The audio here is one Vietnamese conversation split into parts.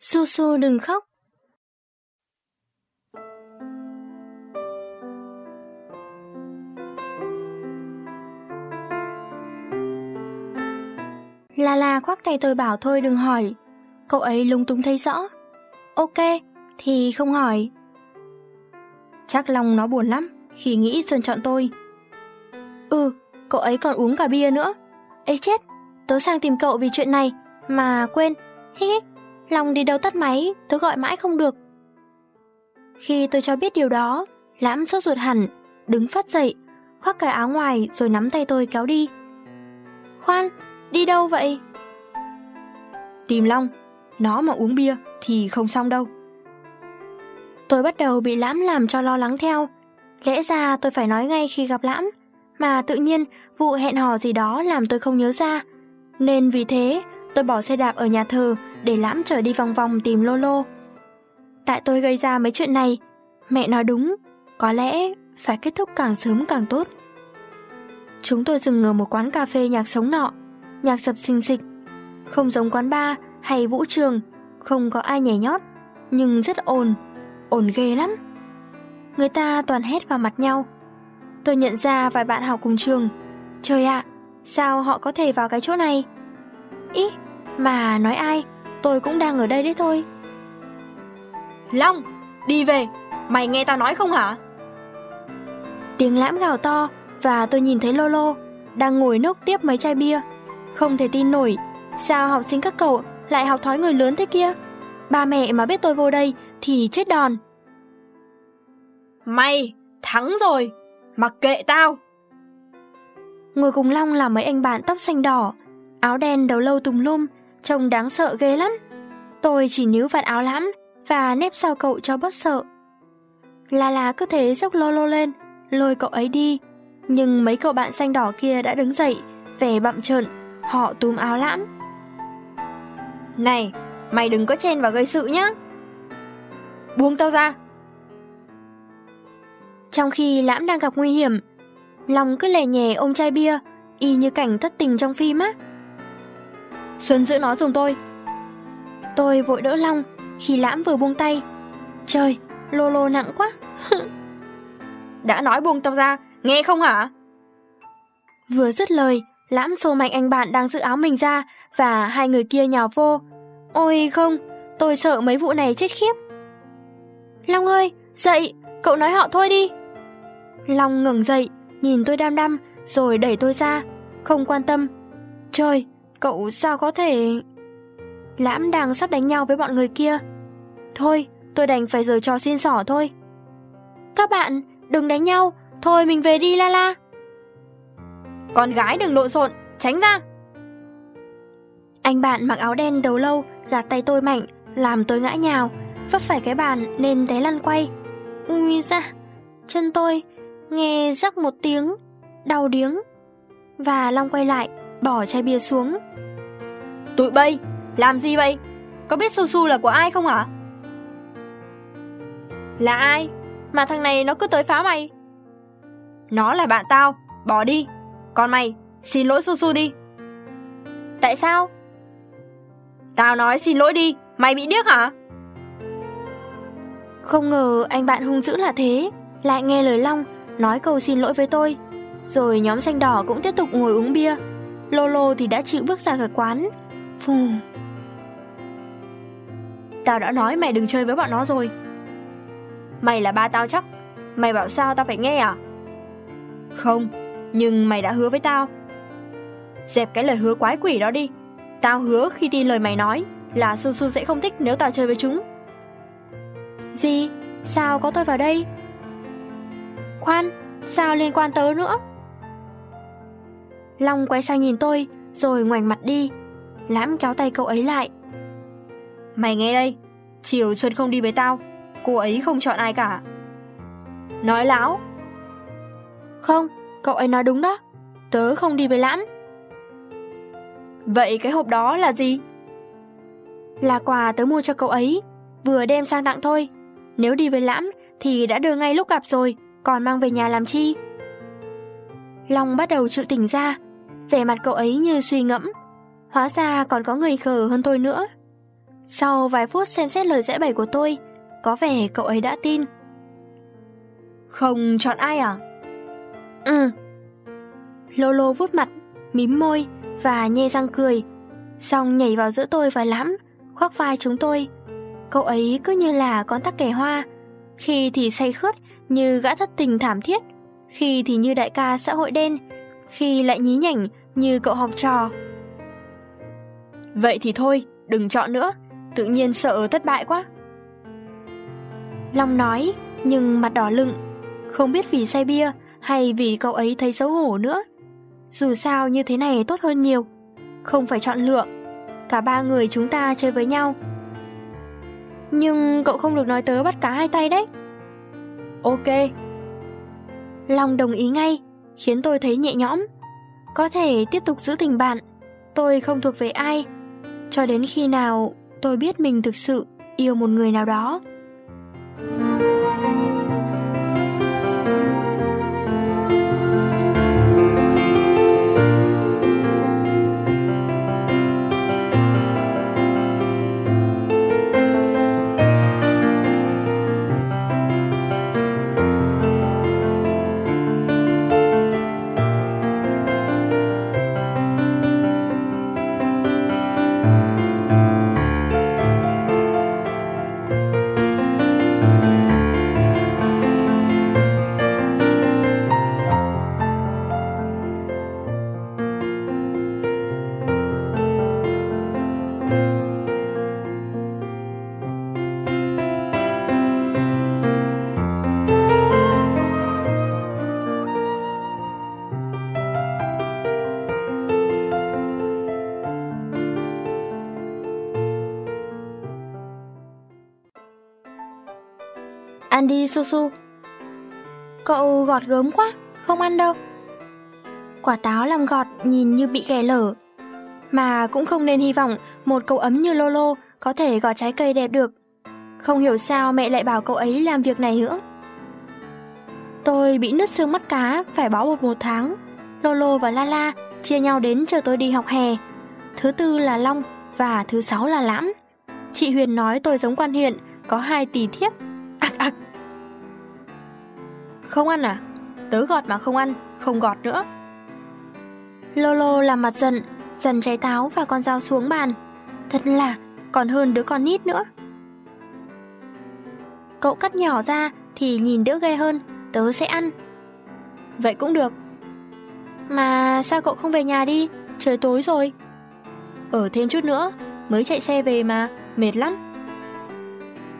Xô xô đừng khóc. La La khoác tay tôi bảo thôi đừng hỏi. Cậu ấy lung tung thấy rõ. Ok, thì không hỏi. Chắc lòng nó buồn lắm khi nghĩ Xuân chọn tôi. Ừ, cậu ấy còn uống cả bia nữa. Ê chết, tớ sang tìm cậu vì chuyện này, mà quên, hích hích, lòng đi đâu tắt máy, tôi gọi mãi không được. Khi tôi cho biết điều đó, lãm sốt ruột hẳn, đứng phát dậy, khoác cái áo ngoài rồi nắm tay tôi kéo đi. Khoan, đi đâu vậy? Tìm Long, nó mà uống bia thì không xong đâu. Tôi bắt đầu bị lãm làm cho lo lắng theo. Lẽ ra tôi phải nói ngay khi gặp lãm, mà tự nhiên vụ hẹn hò gì đó làm tôi không nhớ ra. Nên vì thế, tôi bỏ xe đạp ở nhà thờ để lãm trở đi vòng vòng tìm Lolo. Tại tôi gây ra mấy chuyện này, mẹ nói đúng, có lẽ phải kết thúc càng sớm càng tốt. Chúng tôi dừng ở một quán cà phê nhạc sống nọ, nhạc sập sinh xịch. Không giống quán bar hay vũ trường, không có ai nhảy nhót, nhưng rất ồn, ồn ghê lắm. Người ta toàn hét vào mặt nhau. Tôi nhận ra vài bạn học cùng trường. Trời ạ, sao họ có thể vào cái chỗ này? Ý, mà nói ai, tôi cũng đang ở đây đấy thôi. Long, đi về, mày nghe tao nói không hả? Tiếng lãm gào to và tôi nhìn thấy Lolo đang ngồi nốc tiếp mấy chai bia. Không thể tin nổi, sao học sinh các cậu lại học thói người lớn thế kia? Ba mẹ mà biết tôi vô đây thì chết đòn. Mày, thắng rồi, mặc kệ tao. Ngồi cùng Long là mấy anh bạn tóc xanh đỏ, áo đen đầu lâu tùm lum, trông đáng sợ ghê lắm. Tôi chỉ níu vạt áo lãm và nép sau cậu cho bớt sợ. La La cứ thế dốc lô lô lên, lôi cậu ấy đi. Nhưng mấy cậu bạn xanh đỏ kia đã đứng dậy, vẻ bậm trợn, họ túm áo lãm. Này, mày đừng có chen vào gây sự nhá. Buông tao ra. Trong khi lãm đang gặp nguy hiểm, lòng cứ lè nhè ôm chai bia, y như cảnh thất tình trong phim á. Xuân giữ nó dùng tôi. Tôi vội đỡ Long khi lãm vừa buông tay. Trời, lô lô nặng quá. Đã nói buông tao ra, nghe không hả? Vừa dứt lời, lãm xô mạnh anh bạn đang giữ áo mình ra và hai người kia nhào vô. Ôi không, tôi sợ mấy vụ này chết khiếp. Long ơi, dậy, cậu nói họ thôi đi. Long ngừng dậy, nhìn tôi đăm đăm rồi đẩy tôi ra, không quan tâm. Trời, cậu sao có thể... Lãm đang sắp đánh nhau với bọn người kia. Thôi, tôi đành phải giở trò xin sỏ thôi. Các bạn, đừng đánh nhau, thôi mình về đi la la. Con gái đừng lộn xộn, tránh ra. Anh bạn mặc áo đen đầu lâu gạt tay tôi mạnh, làm tôi ngã nhào, vấp phải cái bàn nên té lăn quay. Ui da, chân tôi nghe rắc một tiếng, đau điếng. Và Long quay lại, bỏ chai bia xuống. Tụi bay, làm gì vậy? Có biết su su là của ai không hả? Là ai? Mà thằng này nó cứ tới phá mày. Nó là bạn tao, bỏ đi. Còn mày, xin lỗi su su đi. Tại sao? Tao nói xin lỗi đi, mày bị điếc hả? Không ngờ anh bạn hung dữ là thế, lại nghe lời Long nói câu xin lỗi với tôi. Rồi nhóm xanh đỏ cũng tiếp tục ngồi uống bia. Lolo thì đã chịu bước ra khỏi quán. Phù. Tao đã nói mày đừng chơi với bọn nó rồi. Mày là ba tao chắc. Mày bảo sao tao phải nghe à? Không, nhưng mày đã hứa với tao. Dẹp cái lời hứa quái quỷ đó đi. Tao hứa khi tin lời mày nói là Su Su sẽ không thích nếu tao chơi với chúng. Gì? Sao có tôi vào đây? Khoan, sao liên quan tớ nữa? Long quay sang nhìn tôi, rồi ngoảnh mặt đi. Lãm kéo tay cậu ấy lại. Mày nghe đây, chiều Xuân không đi với tao, cô ấy không chọn ai cả. Nói láo. Không, cậu ấy nói đúng đó, tớ không đi với Lãm. Vậy cái hộp đó là gì? Là quà tớ mua cho cậu ấy, vừa đem sang tặng thôi. Nếu đi với Lãm thì đã đưa ngay lúc gặp rồi, còn mang về nhà làm chi? Long bắt đầu chịu tỉnh ra, vẻ mặt cậu ấy như suy ngẫm. Hóa ra còn có người khờ hơn tôi nữa. Sau vài phút xem xét lời giải bày của tôi, có vẻ cậu ấy đã tin. Không chọn ai à? Ừ. Lolo vuốt mặt, mím môi và nhe răng cười, xong nhảy vào giữa tôi và lãm, khoác vai chúng tôi. Cậu ấy cứ như là con tắc kè hoa, khi thì say khướt như gã thất tình thảm thiết, khi thì như đại ca xã hội đen, khi lại nhí nhảnh như cậu học trò. Vậy thì thôi, đừng chọn nữa, tự nhiên sợ thất bại quá. Long nói, nhưng mặt đỏ lựng, không biết vì say bia hay vì cậu ấy thấy xấu hổ nữa. Dù sao như thế này tốt hơn nhiều, không phải chọn lựa, cả ba người chúng ta chơi với nhau. Nhưng cậu không được nói tớ bắt cá hai tay đấy. Ok. Long đồng ý ngay, khiến tôi thấy nhẹ nhõm. Có thể tiếp tục giữ tình bạn, tôi không thuộc về ai. Cho đến khi nào tôi biết mình thực sự yêu một người nào đó. Ăn đi Su Su. Cậu gọt gớm quá, không ăn đâu. Quả táo làm gọt nhìn như bị ghẻ lở. Mà cũng không nên hy vọng một cậu ấm như Lolo có thể gọt trái cây đẹp được. Không hiểu sao mẹ lại bảo cậu ấy làm việc này nữa. Tôi bị nứt xương mắt cá, phải bó bột một tháng. Lolo và Lala chia nhau đến chờ tôi đi học hè. Thứ tư là Long và thứ sáu là Lãm. Chị Huyền nói tôi giống quan huyện, có hai tỷ thiếp không ăn à? Tớ gọt mà không ăn, không gọt nữa. Lolo làm mặt giận, dần trái táo và con dao xuống bàn. Thật là còn hơn đứa con nít nữa. Cậu cắt nhỏ ra thì nhìn đỡ ghê hơn, tớ sẽ ăn. Vậy cũng được. Mà sao cậu không về nhà đi, trời tối rồi. Ở thêm chút nữa, mới chạy xe về mà, mệt lắm.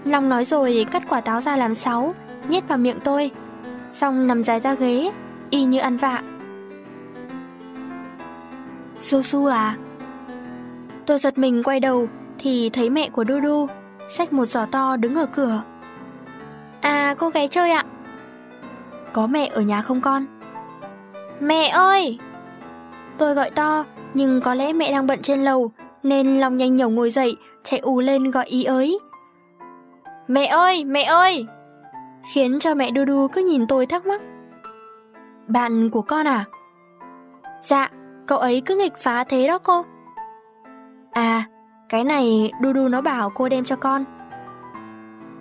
Long nói rồi cắt quả táo ra làm sáu, nhét vào miệng tôi xong nằm dài ra ghế, y như ăn vạ. Su Su à? Tôi giật mình quay đầu thì thấy mẹ của Dudu xách một giỏ to đứng ở cửa. À, cô gái chơi ạ. Có mẹ ở nhà không con? Mẹ ơi! Tôi gọi to, nhưng có lẽ mẹ đang bận trên lầu, nên lòng nhanh nhẩu ngồi dậy, chạy ù lên gọi ý ới. Mẹ ơi, mẹ ơi! Khiến cho mẹ Đu Đu cứ nhìn tôi thắc mắc. Bạn của con à? Dạ, cậu ấy cứ nghịch phá thế đó cô. À, cái này Đu Đu nó bảo cô đem cho con.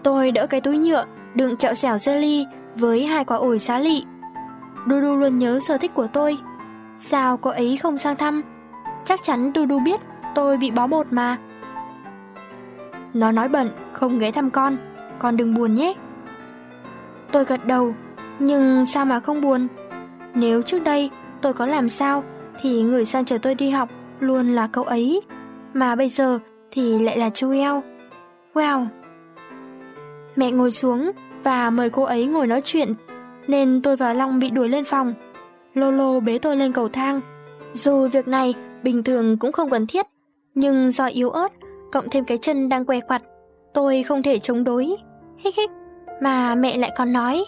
Tôi đỡ cái túi nhựa đựng kẹo xẻo jelly với hai quả ổi xá lị. Đu Đu luôn nhớ sở thích của tôi. Sao cô ấy không sang thăm? Chắc chắn Đu Đu biết tôi bị bó bột mà. Nó nói bận, không ghé thăm con. Con đừng buồn nhé. Tôi gật đầu, nhưng sao mà không buồn? Nếu trước đây tôi có làm sao thì người sang chờ tôi đi học luôn là cậu ấy, mà bây giờ thì lại là chú eo. Wow! Mẹ ngồi xuống và mời cô ấy ngồi nói chuyện, nên tôi và Long bị đuổi lên phòng. Lolo bế tôi lên cầu thang. Dù việc này bình thường cũng không cần thiết, nhưng do yếu ớt, cộng thêm cái chân đang què quặt, tôi không thể chống đối. Hích hích mà mẹ lại còn nói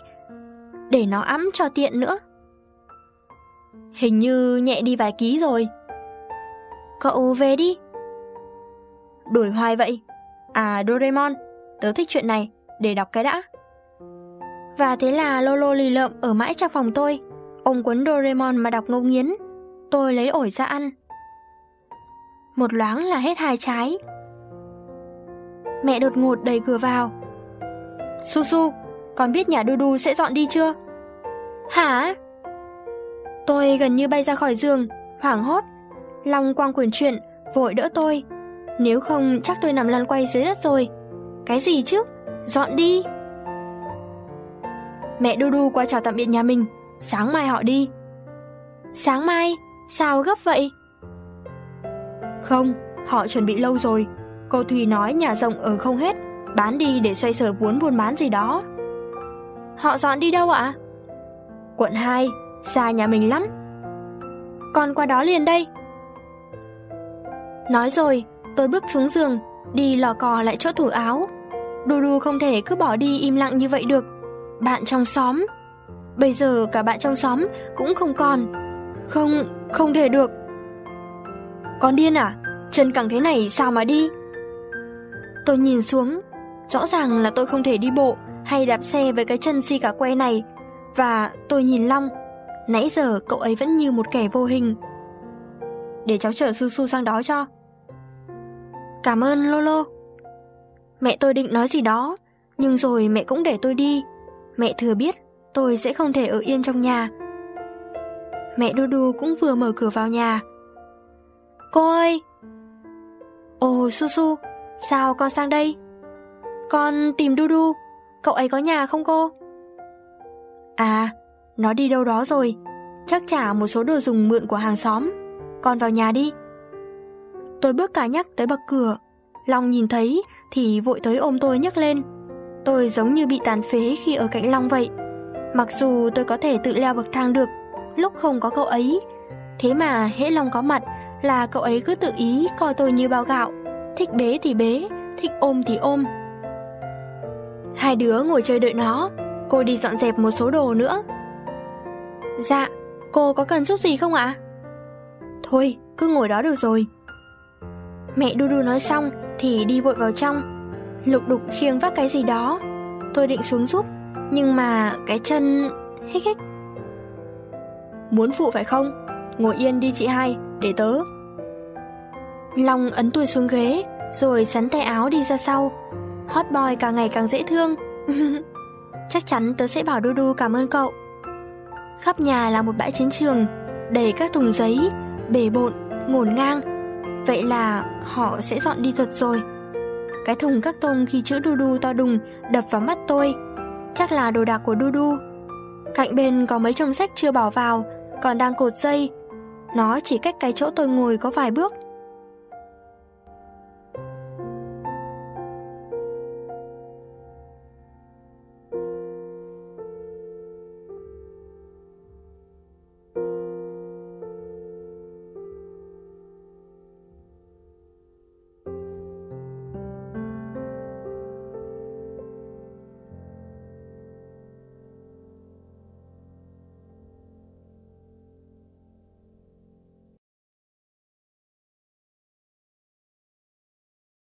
để nó ấm cho tiện nữa. Hình như nhẹ đi vài ký rồi. Cậu về đi. Đuổi hoài vậy. À Doraemon, tớ thích chuyện này, để đọc cái đã. Và thế là Lolo lì lợm ở mãi trong phòng tôi, ôm cuốn Doraemon mà đọc ngấu nghiến. Tôi lấy ổi ra ăn. Một loáng là hết hai trái. Mẹ đột ngột đẩy cửa vào. Su Su, con biết nhà Đu Đu sẽ dọn đi chưa? Hả? Tôi gần như bay ra khỏi giường, hoảng hốt. Long quang quyển chuyện, vội đỡ tôi. Nếu không chắc tôi nằm lăn quay dưới đất rồi. Cái gì chứ? Dọn đi. Mẹ Đu Đu qua chào tạm biệt nhà mình, sáng mai họ đi. Sáng mai? Sao gấp vậy? Không, họ chuẩn bị lâu rồi. Cô Thùy nói nhà rộng ở không hết, bán đi để xoay sở vốn buôn bán gì đó. Họ dọn đi đâu ạ? Quận 2, xa nhà mình lắm. Con qua đó liền đây. Nói rồi, tôi bước xuống giường, đi lò cò lại chỗ tủ áo. Đu đu không thể cứ bỏ đi im lặng như vậy được. Bạn trong xóm. Bây giờ cả bạn trong xóm cũng không còn. Không, không thể được. Con điên à? Chân cẳng thế này sao mà đi? Tôi nhìn xuống, rõ ràng là tôi không thể đi bộ hay đạp xe với cái chân si cả que này. Và tôi nhìn Long, nãy giờ cậu ấy vẫn như một kẻ vô hình. Để cháu chở Su Su sang đó cho. Cảm ơn Lolo. Mẹ tôi định nói gì đó, nhưng rồi mẹ cũng để tôi đi. Mẹ thừa biết tôi sẽ không thể ở yên trong nhà. Mẹ Du Du cũng vừa mở cửa vào nhà. Cô ơi! Ồ Su Su, sao con sang đây? Con tìm Đu Đu, cậu ấy có nhà không cô? À, nó đi đâu đó rồi, chắc trả một số đồ dùng mượn của hàng xóm. Con vào nhà đi. Tôi bước cả nhắc tới bậc cửa, Long nhìn thấy thì vội tới ôm tôi nhấc lên. Tôi giống như bị tàn phế khi ở cạnh Long vậy. Mặc dù tôi có thể tự leo bậc thang được, lúc không có cậu ấy, thế mà hễ Long có mặt là cậu ấy cứ tự ý coi tôi như bao gạo, thích bế thì bế, thích ôm thì ôm. Hai đứa ngồi chơi đợi nó, cô đi dọn dẹp một số đồ nữa. Dạ, cô có cần giúp gì không ạ? Thôi, cứ ngồi đó được rồi. Mẹ Du Du nói xong thì đi vội vào trong, lục đục khiêng vác cái gì đó. Tôi định xuống giúp, nhưng mà cái chân... hích hích. Muốn phụ phải không? Ngồi yên đi chị hai, để tớ. Long ấn tôi xuống ghế, rồi sắn tay áo đi ra sau. Hot boy càng ngày càng dễ thương. Chắc chắn tớ sẽ bảo Dudu cảm ơn cậu. Khắp nhà là một bãi chiến trường, đầy các thùng giấy, bể bộn, ngổn ngang. Vậy là họ sẽ dọn đi thật rồi. Cái thùng các tông khi chữ Dudu to đùng đập vào mắt tôi. Chắc là đồ đạc của Dudu. Cạnh bên có mấy chồng sách chưa bỏ vào, còn đang cột dây. Nó chỉ cách cái chỗ tôi ngồi có vài bước.